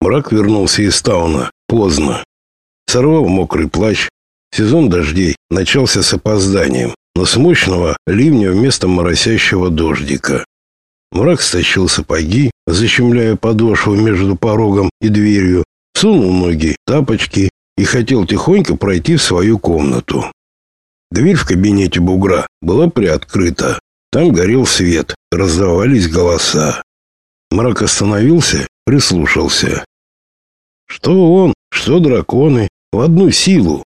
Мрак вернулся из тауна поздно. Сорвал мокрый плащ. Сезон дождей начался с опозданием, но с мощного ливня вместо моросящего дождика. Мрак стащил сапоги, защемляя подошву между порогом и дверью, сунул ноги, тапочки и хотел тихонько пройти в свою комнату. Дверь в кабинете бугра была приоткрыта. Там горел свет, раздавались голоса. Мрак остановился, прислушался. Что он, что драконы, в одну силу.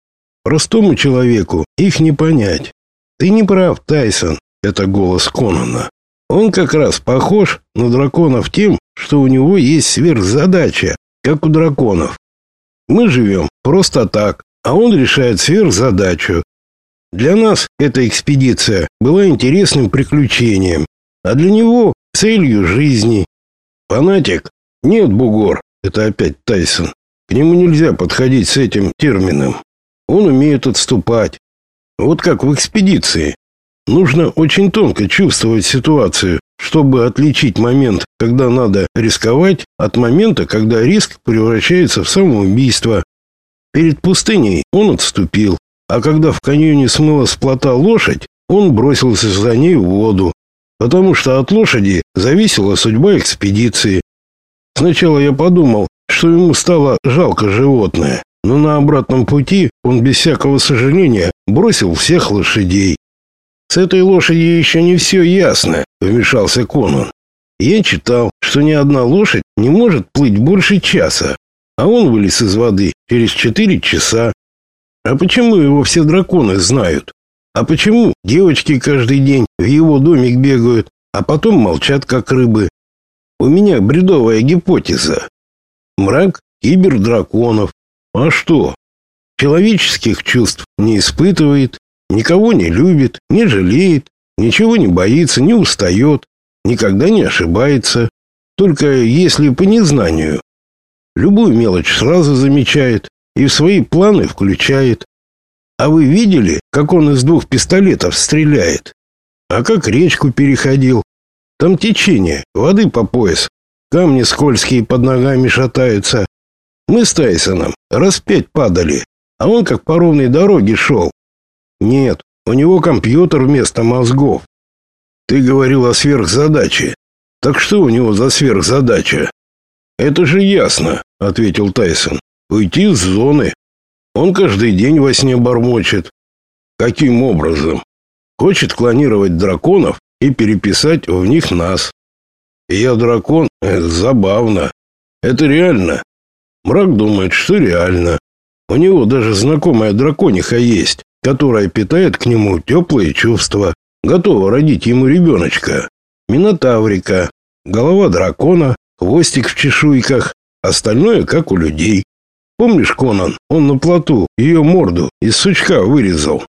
Простому человеку их не понять. Ты не прав, Тайсон, это голос Конана. Он как раз похож на драконов тем, что у него есть сверхзадача, как у драконов. Мы живем просто так, а он решает сверхзадачу. Для нас эта экспедиция была интересным приключением, а для него целью жизни. Фанатик? Нет, бугор, это опять Тайсон. К нему нельзя подходить с этим термином. Он умеет отступать. Вот как в экспедиции. Нужно очень тонко чувствовать ситуацию, чтобы отличить момент, когда надо рисковать, от момента, когда риск превращается в самоубийство. Перед пустыней он отступил, а когда в каньоне смыла с плота лошадь, он бросился за ней в воду, потому что от лошади зависела судьба экспедиции. Сначала я подумал, что ему стало жалко животное, но на обратном пути он без всякого сожаления бросил всех лошадей. С этой лошадью еще не все ясно, вмешался Конан. Я читал, что ни одна лошадь не может плыть больше часа, а он вылез из воды через четыре часа. А почему его все драконы знают? А почему девочки каждый день в его домик бегают, а потом молчат как рыбы? У меня бредовая гипотеза. Мрак кибердраконов. А что? Человеческих чувств не испытывает, никого не любит, не жалеет, ничего не боится, не устает, никогда не ошибается, только если по незнанию. Любую мелочь сразу замечает и в свои планы включает. А вы видели, как он из двух пистолетов стреляет? А как речку переходил? Там течение, воды по пояс, камни скользкие под ногами шатаются. Мы с Тайсоном раз пять падали, а он как по ровной дороге шел. Нет, у него компьютер вместо мозгов. Ты говорил о сверхзадаче. Так что у него за сверхзадача? Это же ясно, ответил Тайсон. Уйти из зоны. Он каждый день во сне бормочет. Каким образом? Хочет клонировать драконов и переписать в них нас. Я дракон, это забавно. Это реально. Мрак думает, что реально. У него даже знакомая дракониха есть, которая питает к нему теплые чувства, готова родить ему ребеночка. Минотаврика, голова дракона, хвостик в чешуйках, остальное как у людей. Помнишь, Конан, он на плоту ее морду из сучка вырезал.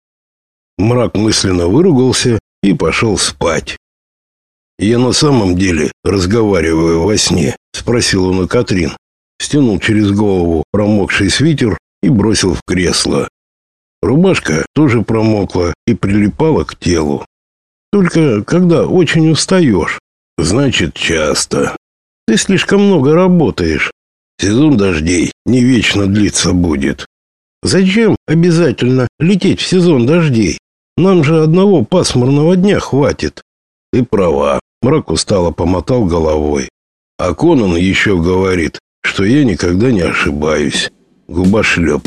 Мрак мысленно выругался и пошел спать. «Я на самом деле разговариваю во сне?» — спросил он у Катрин. Стянул через голову промокший свитер и бросил в кресло. Рубашка тоже промокла и прилипала к телу. Только когда очень устаешь, значит часто. Ты слишком много работаешь. Сезон дождей не вечно длиться будет. Зачем обязательно лететь в сезон дождей? Нам же одного пасмурного дня хватит. Ты права. Мрак устало помотал головой. А Конан еще говорит, что я никогда не ошибаюсь. Губошлеп.